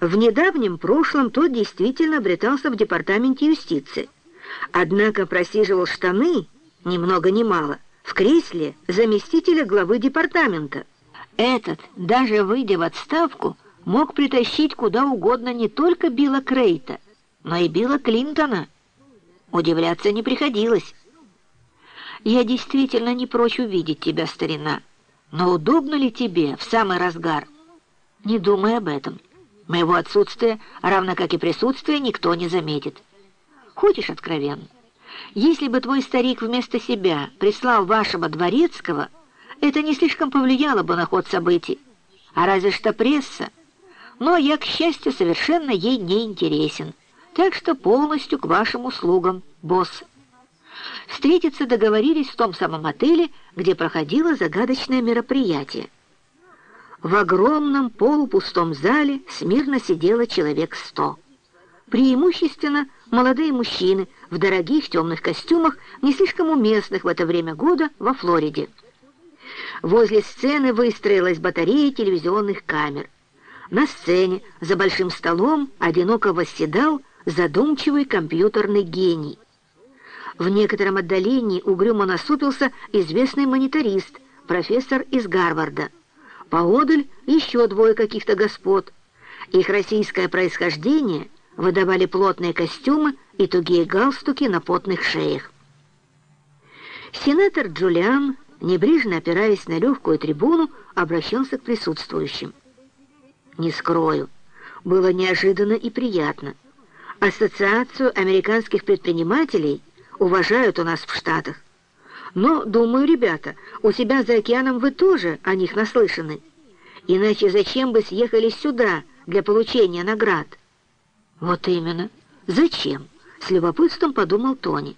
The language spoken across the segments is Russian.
В недавнем прошлом тот действительно обретался в департаменте юстиции. Однако просиживал штаны, ни много ни мало, в кресле заместителя главы департамента. Этот, даже выйдя в отставку, мог притащить куда угодно не только Билла Крейта, но и Билла Клинтона. Удивляться не приходилось. «Я действительно не прочь увидеть тебя, старина, но удобно ли тебе в самый разгар?» «Не думай об этом. Моего отсутствия, равно как и присутствия, никто не заметит. Хочешь откровенно? Если бы твой старик вместо себя прислал вашего дворецкого, это не слишком повлияло бы на ход событий. А разве что пресса. Но я, к счастью, совершенно ей не интересен. Так что полностью к вашим услугам, босс. Встретиться договорились в том самом отеле, где проходило загадочное мероприятие. В огромном полупустом зале смирно сидело человек сто. Преимущественно молодые мужчины в дорогих темных костюмах, не слишком уместных в это время года во Флориде. Возле сцены выстроилась батарея телевизионных камер. На сцене за большим столом одиноко восседал задумчивый компьютерный гений. В некотором отдалении угрюмо насупился известный мониторист, профессор из Гарварда. Поодаль еще двое каких-то господ. Их российское происхождение выдавали плотные костюмы и тугие галстуки на потных шеях. Сенатор Джулиан, небрежно опираясь на легкую трибуну, обращался к присутствующим. «Не скрою, было неожиданно и приятно. Ассоциацию американских предпринимателей уважают у нас в Штатах. Но, думаю, ребята, у себя за океаном вы тоже о них наслышаны. Иначе зачем бы съехали сюда для получения наград? Вот именно. Зачем? С любопытством подумал Тони.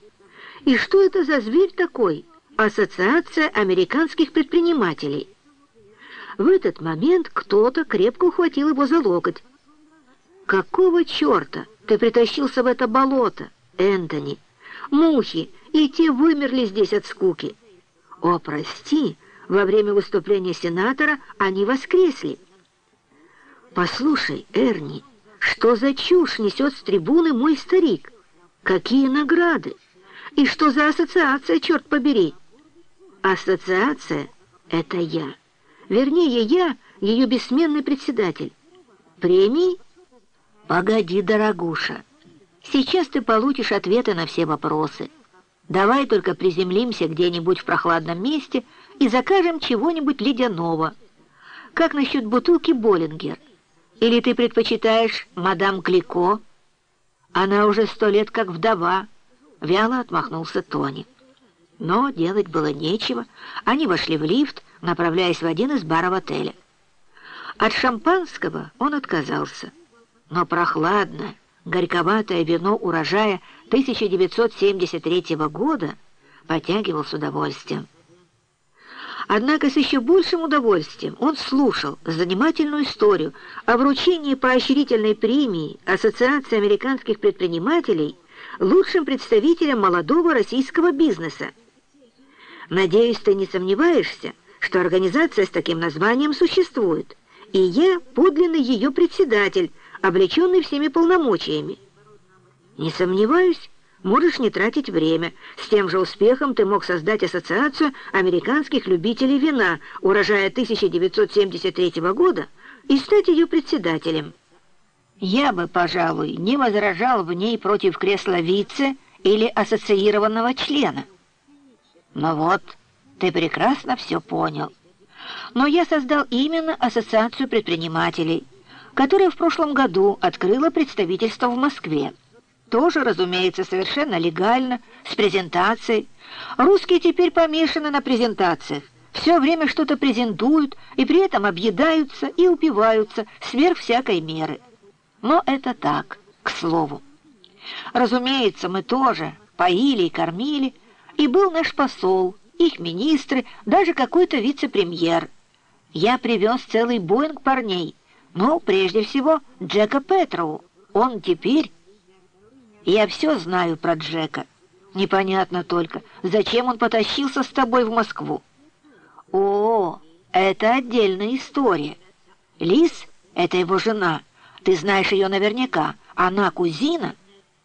И что это за зверь такой? Ассоциация американских предпринимателей. В этот момент кто-то крепко ухватил его за локоть. «Какого черта ты притащился в это болото, Энтони? Мухи и те вымерли здесь от скуки. О, прости, во время выступления сенатора они воскресли. Послушай, Эрни, что за чушь несет с трибуны мой старик? Какие награды? И что за ассоциация, черт побери? Ассоциация — это я. Вернее, я ее бессменный председатель. Премии? Погоди, дорогуша. Сейчас ты получишь ответы на все вопросы. Давай только приземлимся где-нибудь в прохладном месте и закажем чего-нибудь ледяного. Как насчет бутылки Боллингер? Или ты предпочитаешь мадам Клико? Она уже сто лет как вдова. Вяло отмахнулся Тони. Но делать было нечего. Они вошли в лифт, направляясь в один из баров отеля. От шампанского он отказался. Но прохладное, горьковатое вино урожая 1973 года потягивал с удовольствием. Однако с еще большим удовольствием он слушал занимательную историю о вручении поощрительной премии Ассоциации американских предпринимателей лучшим представителям молодого российского бизнеса. Надеюсь, ты не сомневаешься, что организация с таким названием существует, и я подлинный ее председатель, облеченный всеми полномочиями. Не сомневаюсь, можешь не тратить время. С тем же успехом ты мог создать ассоциацию американских любителей вина урожая 1973 года и стать ее председателем. Я бы, пожалуй, не возражал в ней против кресла вице или ассоциированного члена. Но вот, ты прекрасно все понял. Но я создал именно ассоциацию предпринимателей – которая в прошлом году открыла представительство в Москве. Тоже, разумеется, совершенно легально, с презентацией. Русские теперь помешаны на презентациях. Все время что-то презентуют и при этом объедаются и упиваются сверх всякой меры. Но это так, к слову. Разумеется, мы тоже поили и кормили, и был наш посол, их министры, даже какой-то вице-премьер. Я привез целый Боинг парней, ну, прежде всего, Джека Петроу. Он теперь... Я все знаю про Джека. Непонятно только, зачем он потащился с тобой в Москву. О, это отдельная история. Лиз — это его жена, Ты знаешь ее наверняка. Она кузина?»